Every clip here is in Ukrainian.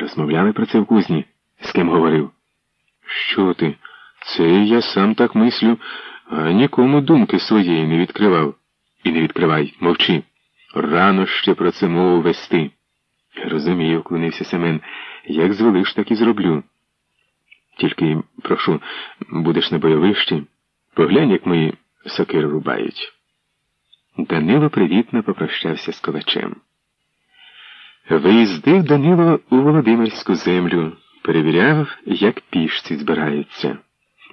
Розмовляли про це в кузні? З ким говорив? Що ти? Це я сам так мислю, а нікому думки своєї не відкривав. І не відкривай, мовчи. Рано ще про це мову вести. Розумію, вклонився Семен. Як звелиш, так і зроблю. Тільки, прошу, будеш на бойовищі, поглянь, як мої сокири рубають. Данило привітно попрощався з ковачем. Виїздив Данило у Володимирську землю, перевіряв, як пішці збираються.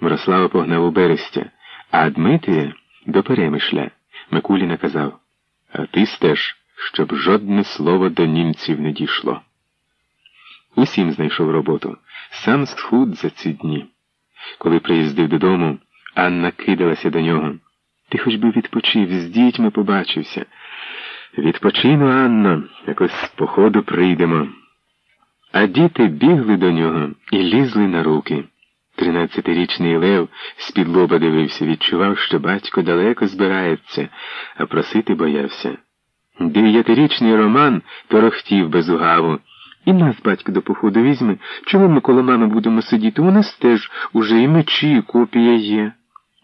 Мирослава погнав у Берестя, а Дмитрія до Перемишля. Микулі наказав А ти стеж, щоб жодне слово до німців не дійшло. Усім знайшов роботу, сам схуд за ці дні. Коли приїздив додому, Анна кидалася до нього. Ти хоч би відпочив, з дітьми побачився. Відпочину, Анно, якось з походу прийдемо. А діти бігли до нього і лізли на руки. Тринадцятирічний Лев з-під лоба дивився, відчував, що батько далеко збирається, а просити боявся. Дев'ятирічний Роман торохтів без угаву. І нас батько до походу візьме, чому ми коло мами будемо сидіти? У нас теж уже і мечі, і копія є.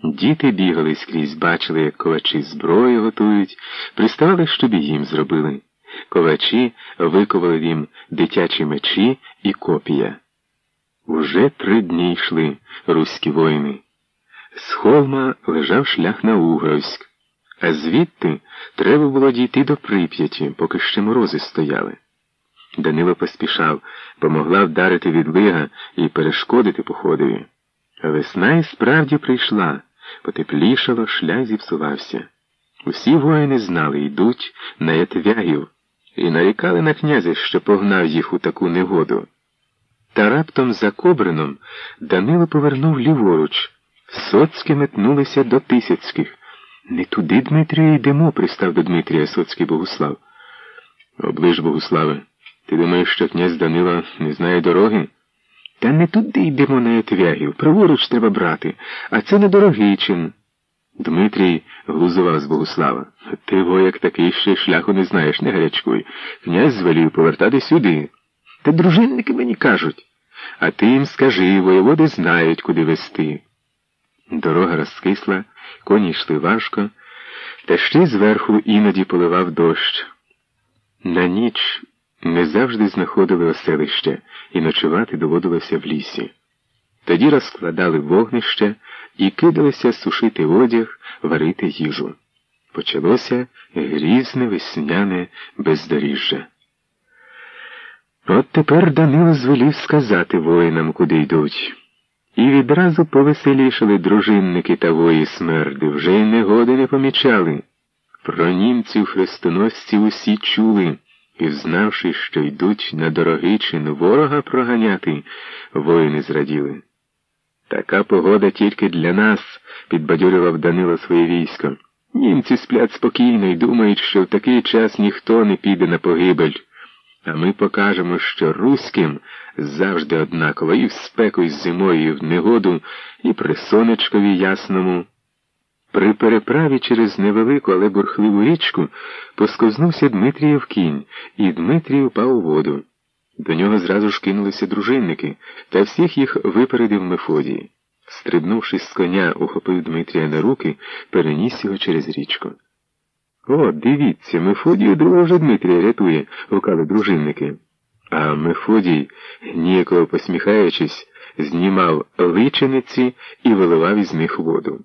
Діти бігали скрізь, бачили, як ковачі зброю готують, приставали, щоб їм зробили. Ковачі виковали їм дитячі мечі і копія. Уже три дні йшли руські воїни. З холма лежав шлях на Угровськ, а звідти треба було дійти до прип'яті, поки ще морози стояли. Данило поспішав, помогла вдарити відлига і перешкодити походові. Весна і справді прийшла, потеплішало, шлях зіпсувався. Усі воїни знали, йдуть на ятвягів, і нарікали на князя, що погнав їх у таку негоду. Та раптом за кобрином Данило повернув ліворуч. Соцькі метнулися до Тисяцьких. Не туди, Дмитрію, йдемо, пристав до Дмитрія Соцький Богуслав. Оближ, Богуславе, ти думаєш, що князь Данила не знає дороги? Та не туди йдемо на Ятвягів. Праворуч треба брати, а це не дорогий чин. Дмитрій глузував з Богуслава. Ти, вояк, такий ще шляху не знаєш, не гарячкуй. Князь звелів повертати сюди. Та дружинники мені кажуть. А ти їм скажи, воєводи знають, куди вести. Дорога розкисла, коні йшли важко, та ще зверху іноді поливав дощ. На ніч не завжди знаходили оселище, і ночувати доводилося в лісі. Тоді розкладали вогнище і кидалися сушити одяг, варити їжу. Почалося грізне весняне бездоріжжя. От тепер Данило звелів сказати воїнам, куди йдуть. І відразу повеселішали дружинники та вої смерди, вже й негоди не помічали. Про німців хрестоносців усі чули, і, взнавши, що йдуть на дорогий чин ворога проганяти, воїни зраділи. Така погода тільки для нас, підбадьорював Данило своє військо. Німці сплять спокійно і думають, що в такий час ніхто не піде на погибель. А ми покажемо, що руським завжди однаково і в спеку, і зимою, і в негоду, і при сонечкові ясному. При переправі через невелику, але бурхливу річку посковзнувся Дмитрієв кінь, і Дмитрій упав у воду. До нього зразу ж кинулися дружинники, та всіх їх випередив Мефодій. Стрибнувши з коня, ухопив Дмитрія на руки, переніс його через річку. О, дивіться, Мефодій друга вже Дмитрія рятує, гукали дружинники. А Мефодій, ніяково посміхаючись, знімав личениці і виливав із них воду.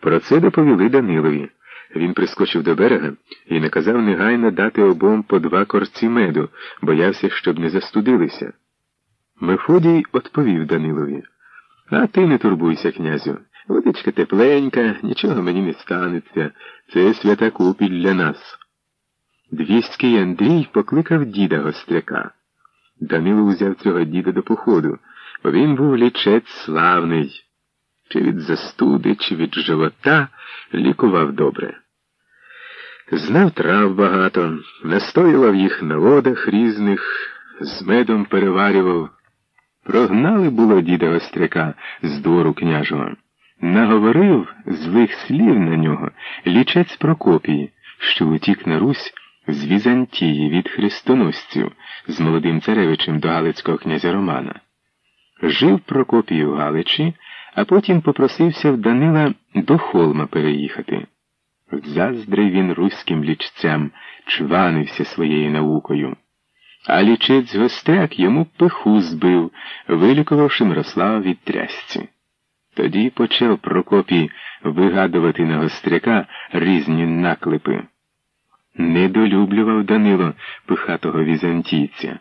Про це доповіли Данилові. Він прискочив до берега і наказав негайно дати обом по два корці меду, боявся, щоб не застудилися. Мефодій відповів Данилові. А ти не турбуйся, князю. Водичка тепленька, нічого мені не станеться. Це свята купіль для нас. Двістський Андрій покликав діда гостряка. Данило узяв цього діда до походу, бо він був лічець славний. Чи від застуди, чи від живота лікував добре. Знав трав багато, настоював їх на водах різних, з медом переварював. Прогнали було діда Остряка з двору княжого. Наговорив злих слів на нього лічець Прокопій, що утік на Русь з Візантії від хрестоносців з молодим царевичем до Галицького князя Романа. Жив Прокопій у Галичі, а потім попросився в Данила до холма переїхати. Заздрив він руським лічцям, чванився своєю наукою. А лічець гостряк йому пиху збив, вилікувавши Мирослава від трясці. Тоді почав Прокопій вигадувати на гостряка різні наклепи. Недолюблював Данило пихатого візантійця.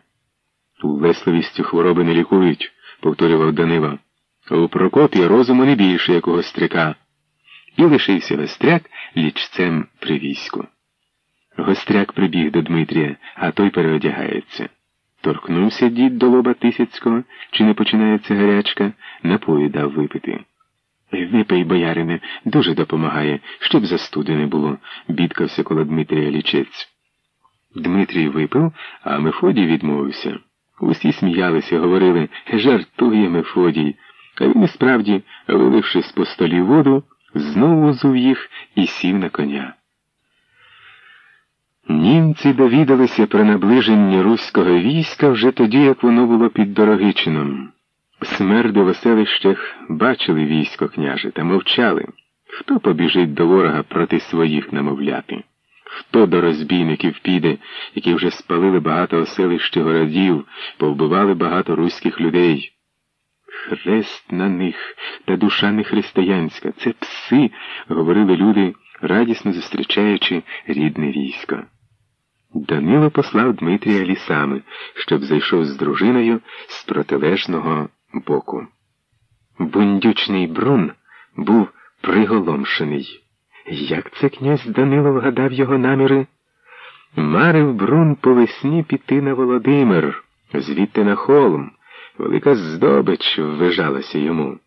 Улесливістю хвороби не лікують, повторював Данило. У Прокопі розуму не більше, як у гостряка. І лишився гостряк лічцем при війську. Гостряк прибіг до Дмитрія, а той переодягається. Торкнувся дід до лоба Тисяцького, чи не починається гарячка, напою дав випити. Випий, боярине, дуже допомагає, щоб застуди не було, бідкався коло Дмитрія лічець. Дмитрій випив, а Мефодій відмовився. Усі сміялися, говорили, жартує Мефодій. А він і справді, виливши з по столі воду, знову зув їх і сів на коня. Німці довідалися про наближення руського війська вже тоді, як воно було під Дорогичином. Смерди в оселищах бачили військо княже та мовчали. Хто побіжить до ворога проти своїх намовляти? Хто до розбійників піде, які вже спалили багато оселищ городів, повбивали багато руських людей? Хрест на них та душа не християнська, це пси, говорили люди, радісно зустрічаючи рідне військо. Данило послав Дмитрія лісами, щоб зайшов з дружиною з протилежного боку. Бундючний брун був приголомшений. Як це князь Данило вгадав його наміри? Марив брун по весні піти на Володимир, звідти на холм. Велика здобич ввижалася йому.